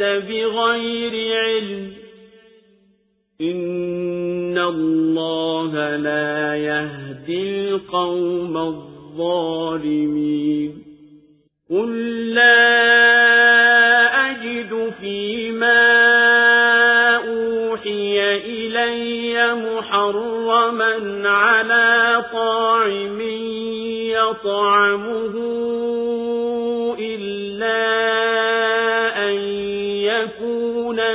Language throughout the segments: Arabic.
بغير علم. إن الله لا يهدي القوم الظالمين. قل لا أجد فيما أوحي إلي محرما على طاعم يطعمه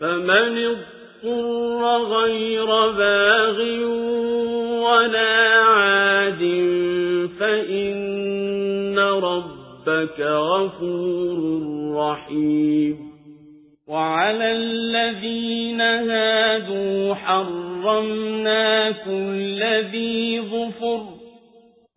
فمن اضطر غير باغ ولا عاد فإن ربك غفور رحيم. وعلى الذين هادوا حرمنا كل ذي ظفر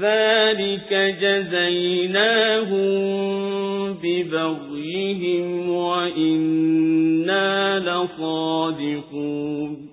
ذلك جزيناهم ببغيهم وإنا لصادقون